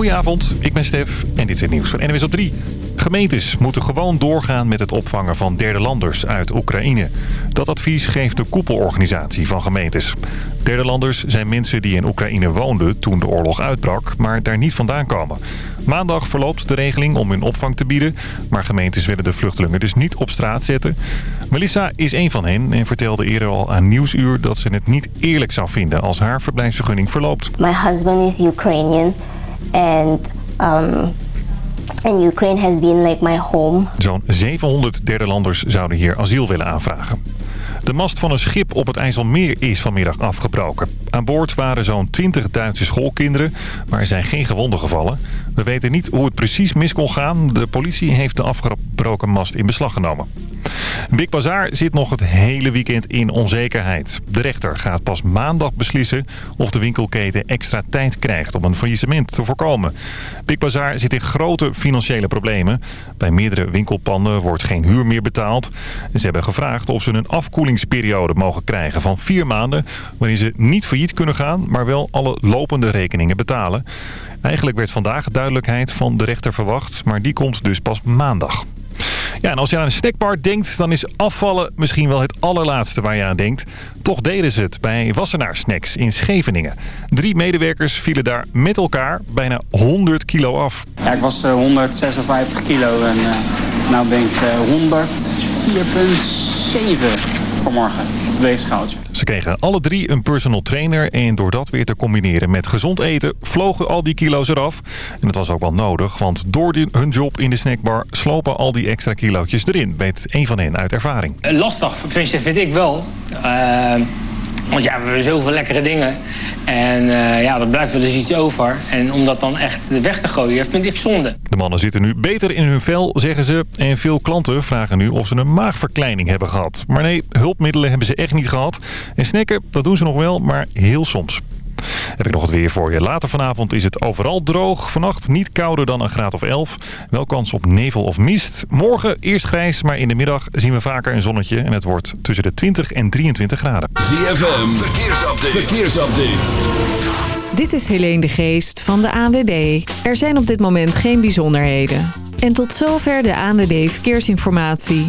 Goedenavond, ik ben Stef en dit is het nieuws van NWS op 3. Gemeentes moeten gewoon doorgaan met het opvangen van derde landers uit Oekraïne. Dat advies geeft de koepelorganisatie van gemeentes. Derde landers zijn mensen die in Oekraïne woonden toen de oorlog uitbrak, maar daar niet vandaan komen. Maandag verloopt de regeling om hun opvang te bieden, maar gemeentes willen de vluchtelingen dus niet op straat zetten. Melissa is een van hen en vertelde eerder al aan Nieuwsuur dat ze het niet eerlijk zou vinden als haar verblijfsvergunning verloopt. My husband is Ukrainian and um, and Ukraine has been like my home. Zo'n 700 derde landers zouden hier asiel willen aanvragen. De mast van een schip op het IJsselmeer is vanmiddag afgebroken. Aan boord waren zo'n 20 Duitse schoolkinderen, maar er zijn geen gewonden gevallen. We weten niet hoe het precies mis kon gaan. De politie heeft de afgebroken mast in beslag genomen. Big Bazaar zit nog het hele weekend in onzekerheid. De rechter gaat pas maandag beslissen of de winkelketen extra tijd krijgt om een faillissement te voorkomen. Big Bazaar zit in grote financiële problemen. Bij meerdere winkelpanden wordt geen huur meer betaald. Ze hebben gevraagd of ze een afkoelingsperiode mogen krijgen van vier maanden... waarin ze niet failliet kunnen gaan, maar wel alle lopende rekeningen betalen. Eigenlijk werd vandaag duidelijkheid van de rechter verwacht, maar die komt dus pas maandag. Ja, en als je aan een snackbar denkt, dan is afvallen misschien wel het allerlaatste waar je aan denkt. Toch deden ze het bij Wassenaar Snacks in Scheveningen. Drie medewerkers vielen daar met elkaar bijna 100 kilo af. Ja, ik was uh, 156 kilo en uh, nou ben ik uh, 104,7 vanmorgen weegschaaltje. Ze kregen alle drie een personal trainer en door dat weer te combineren met gezond eten vlogen al die kilo's eraf. En dat was ook wel nodig, want door die, hun job in de snackbar slopen al die extra kilootjes erin, weet een van hen uit ervaring. Lastig, vind ik wel. Uh... Want ja, we hebben zoveel lekkere dingen. En uh, ja, er blijft wel dus iets over. En om dat dan echt weg te gooien, vind ik zonde. De mannen zitten nu beter in hun vel, zeggen ze. En veel klanten vragen nu of ze een maagverkleining hebben gehad. Maar nee, hulpmiddelen hebben ze echt niet gehad. En snacken, dat doen ze nog wel, maar heel soms. Heb ik nog het weer voor je. Later vanavond is het overal droog. Vannacht niet kouder dan een graad of 11. Wel kans op nevel of mist. Morgen eerst grijs, maar in de middag zien we vaker een zonnetje. En het wordt tussen de 20 en 23 graden. ZFM, verkeersupdate. verkeersupdate. Dit is Helene de Geest van de ANWB. Er zijn op dit moment geen bijzonderheden. En tot zover de ANWB Verkeersinformatie.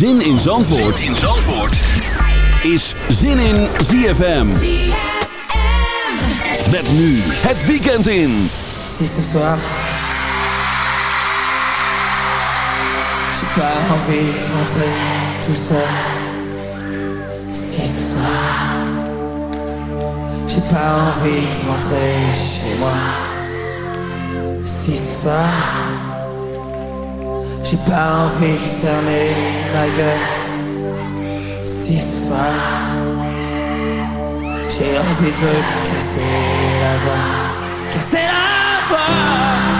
Zin in Zandvoort, zin in Zandvoort. is Zin in ZFM. Met nu het weekend in. Si ce soir, j'ai pas envie de rentrer tout seul. Si ce soir, j'ai pas envie de rentrer chez moi. Si ce soir, J'ai pas envie de fermer ma gueule. Si ce soir J'ai envie de me casser la voix. Casser la voix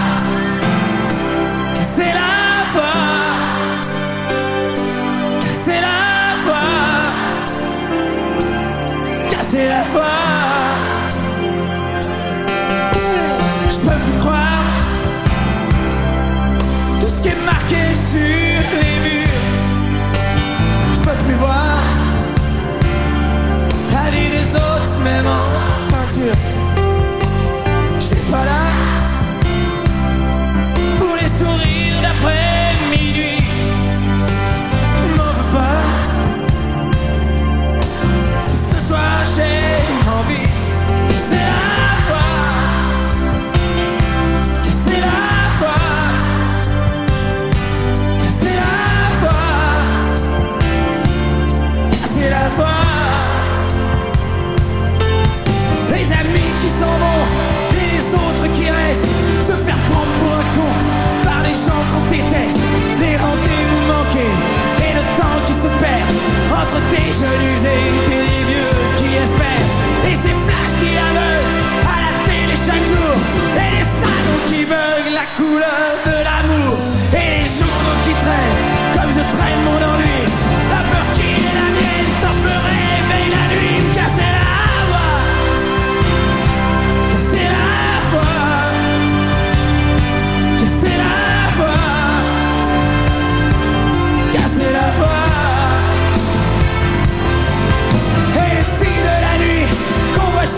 qu'on déteste, les rendez-vous manqués et le temps qui se perd entre tes et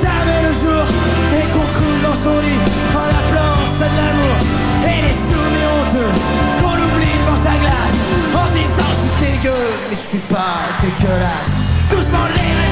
jamais le jour et qu'on coule dans son lit en appelant ça de l'amour. Et les soumis honteux qu'on oublie devant sa glace en disant je suis dégueu mais je suis pas dégueulasse. Doucement les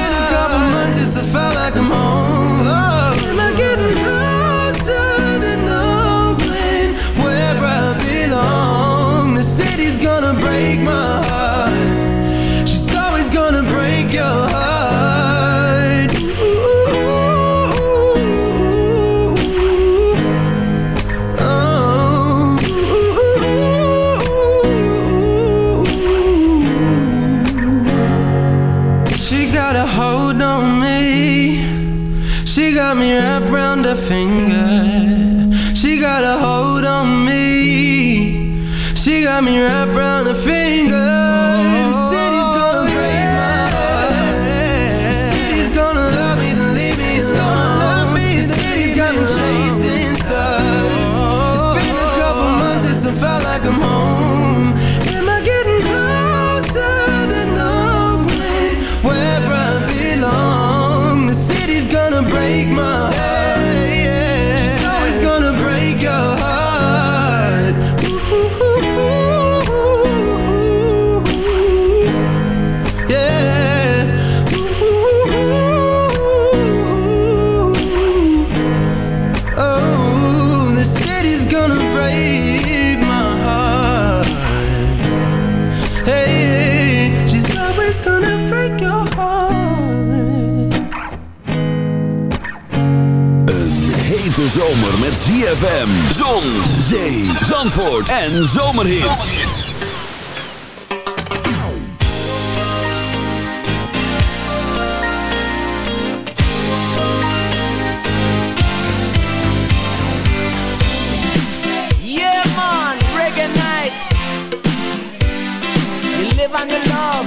ZFM, Zon, Zee, Zandvoort en Zomerhits. Yeah man, reggae night. You live on your love.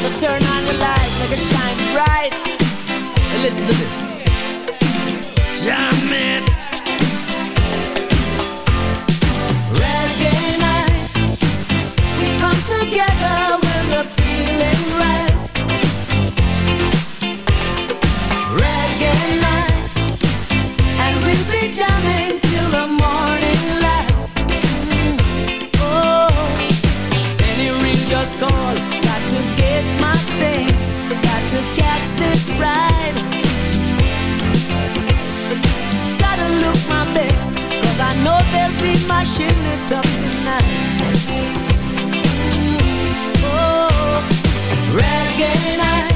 So turn on the light, make it shine bright. And listen to this. Ja, it. It up tonight. Oh, reggae night.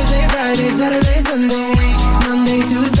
Saturday, Sunday Monday, Tuesday,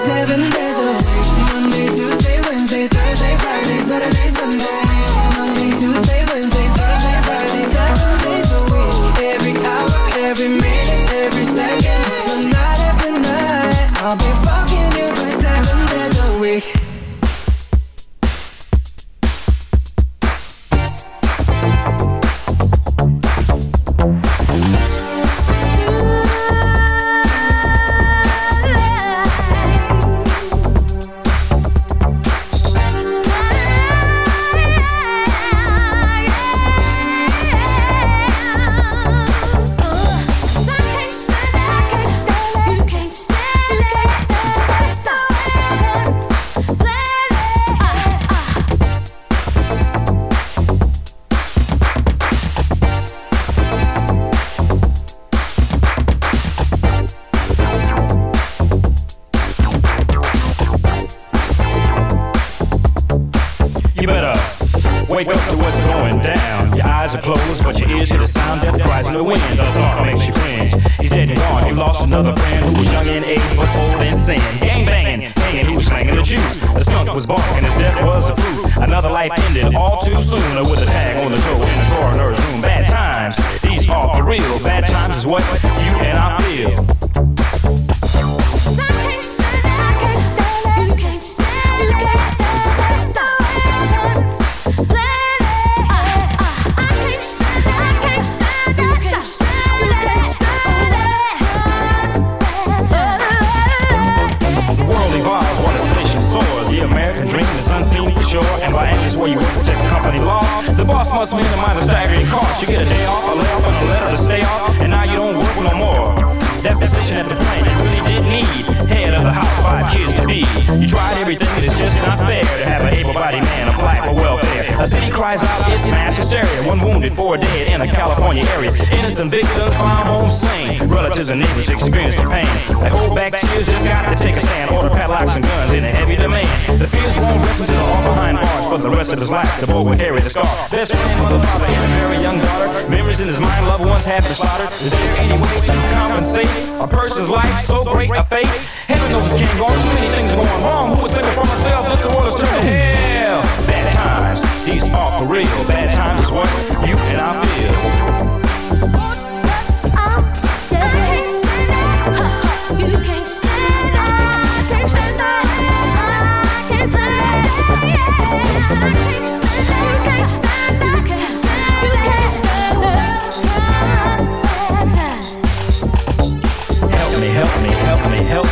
carry the scar. Best friend, mother, father, and a very young daughter. Memories in his mind, loved ones have been slaughtered. Is there any way to compensate a person's life so great a fate? Heaven knows it can't go on. Too many things are going wrong. Who was thinking for myself? This world is turning hell. Bad times, these are for real. Bad times is what you and I feel.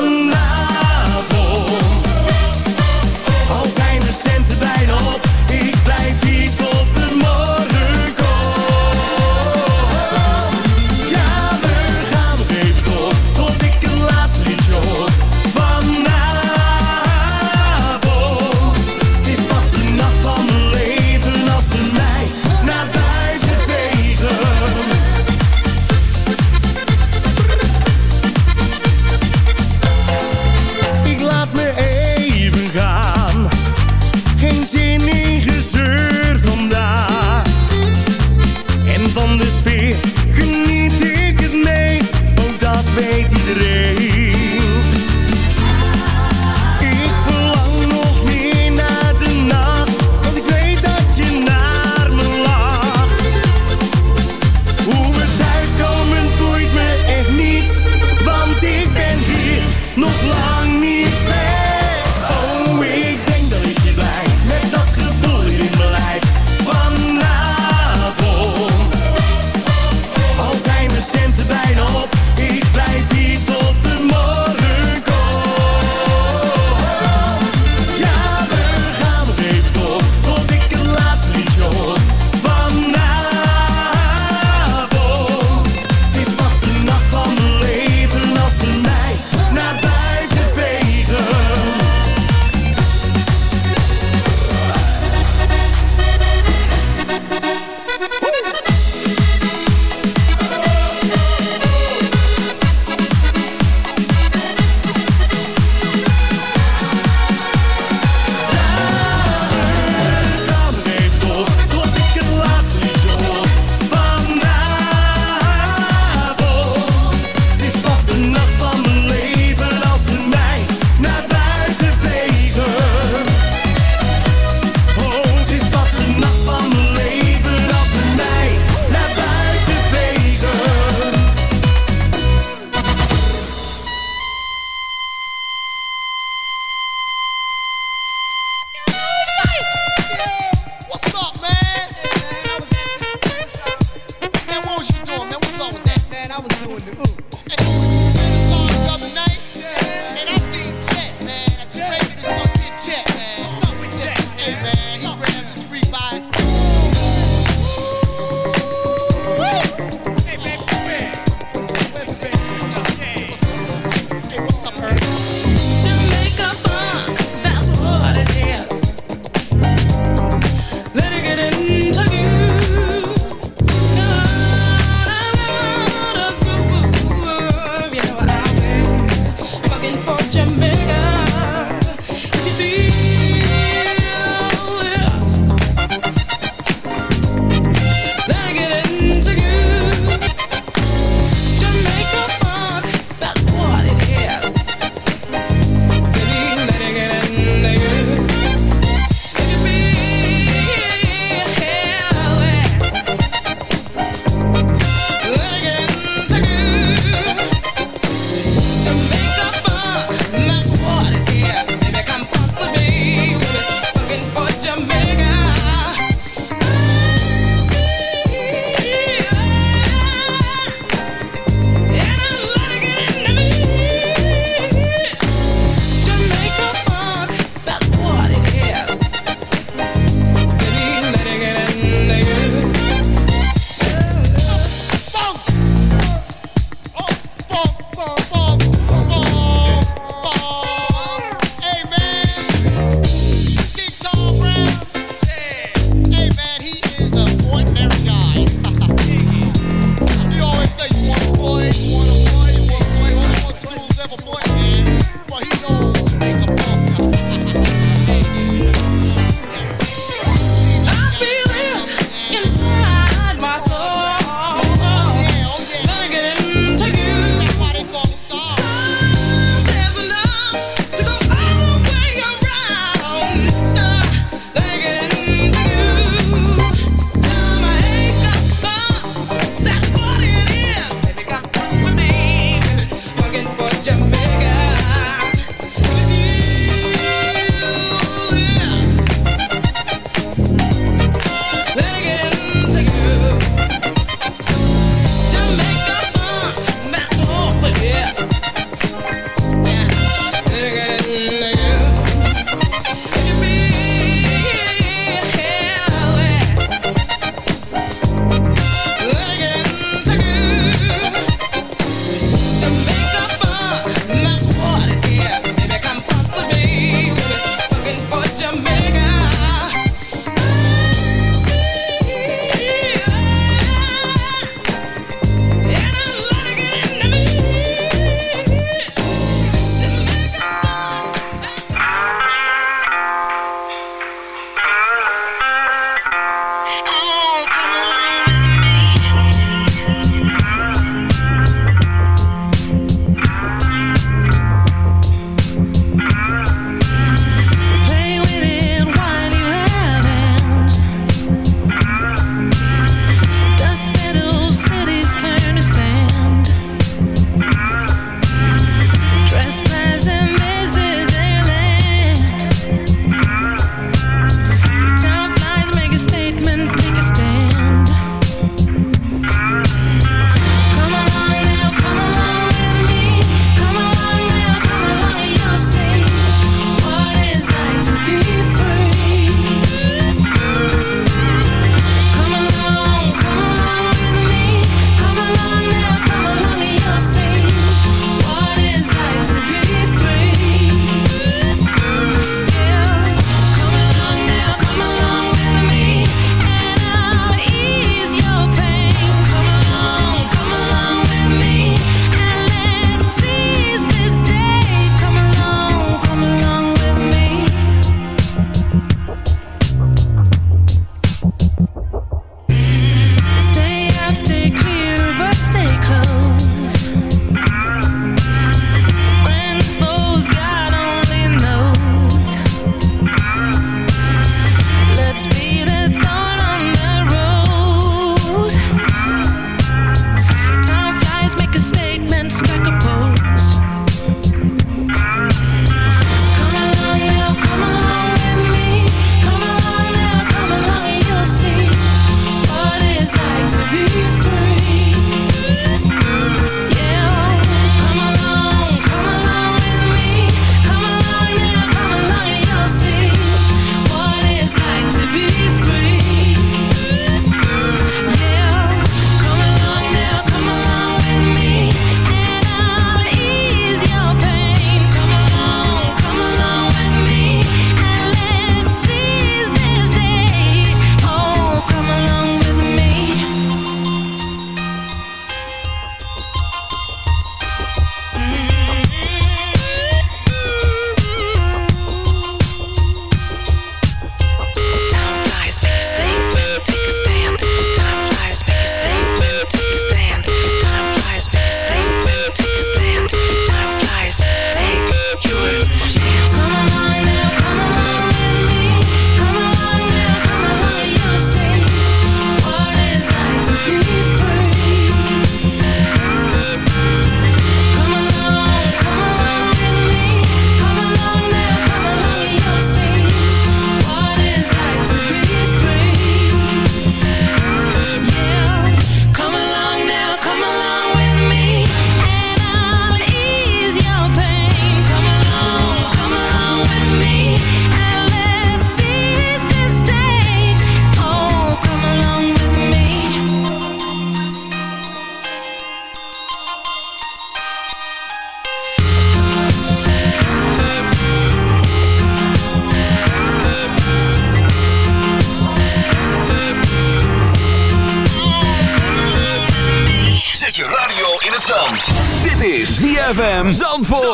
Vanavond.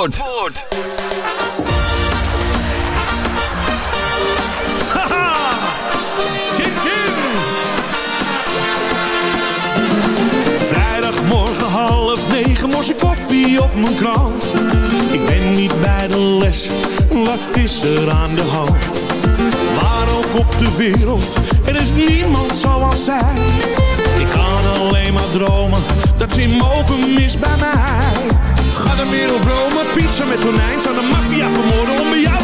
Zandvoort. Vrijdagmorgen half negen morse koffie op mijn krant. Ik ben niet bij de les, wat is er aan de hand? Waar ook op de wereld, er is niemand zoals zij. Ik kan alleen maar dromen, dat ze mogen mis bij mij. Ga naar wereld Rome pizza met tonijn. Zou de maffia vermoorden om bij jou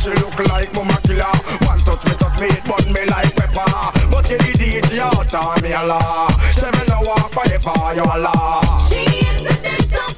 she look like mama killer. One touch me, touch me, it burn me like pepper. But you did it, you out me a law. Seven hour forever, you a law. She is the sense of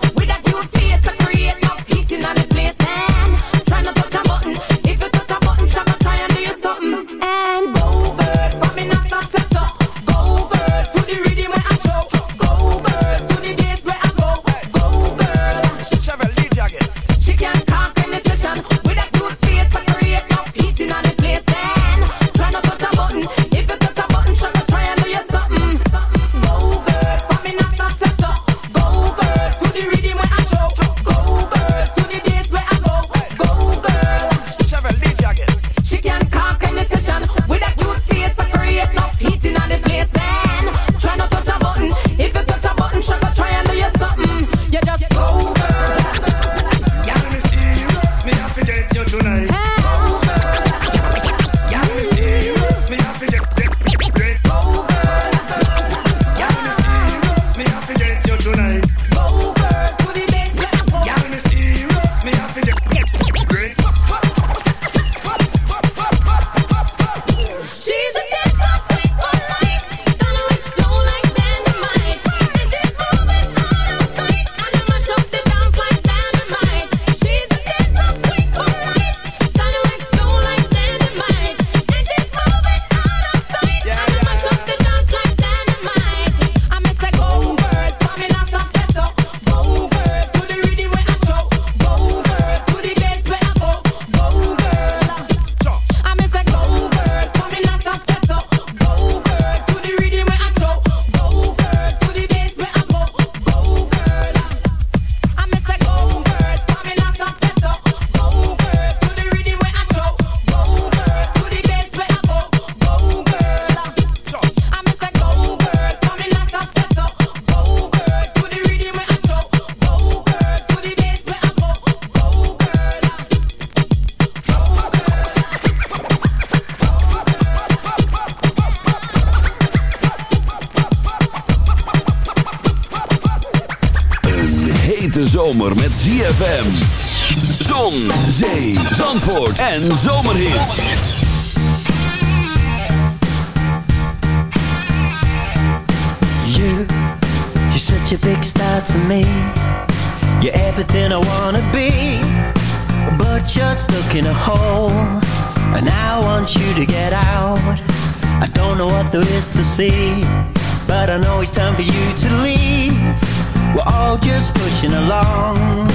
along,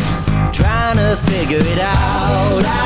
trying to figure it out.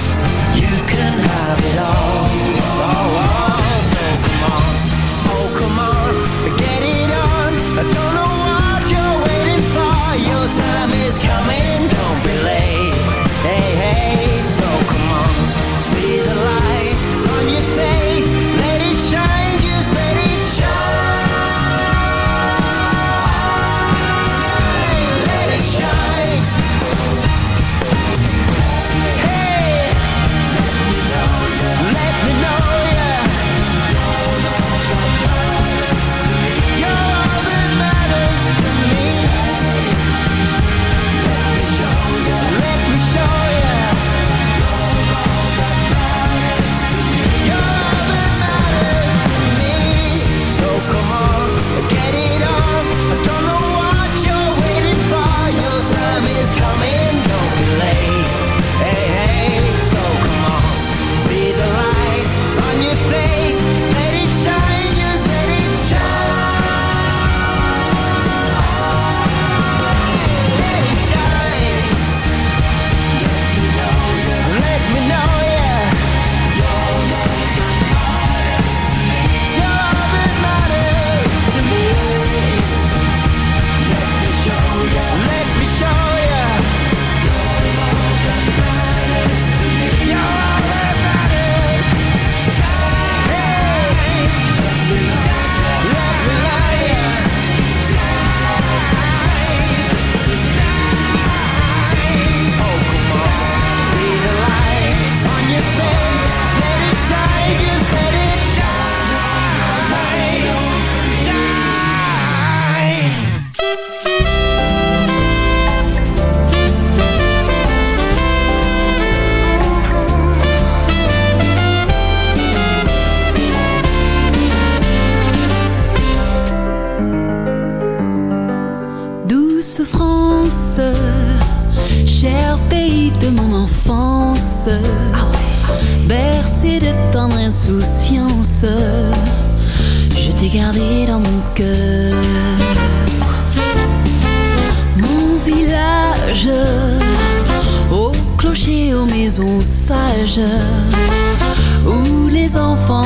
come on.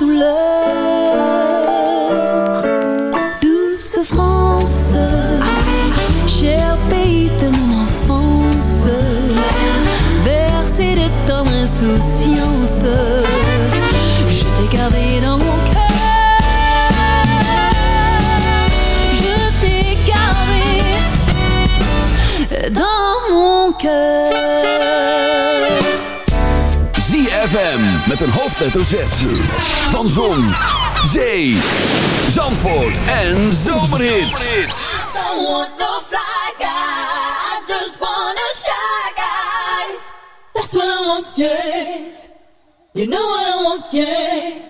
tu love met een hoofdletter Z. Van Zon, Zee, Zandvoort en Zomerhits. That's what I want, yeah. You know what I want, yeah.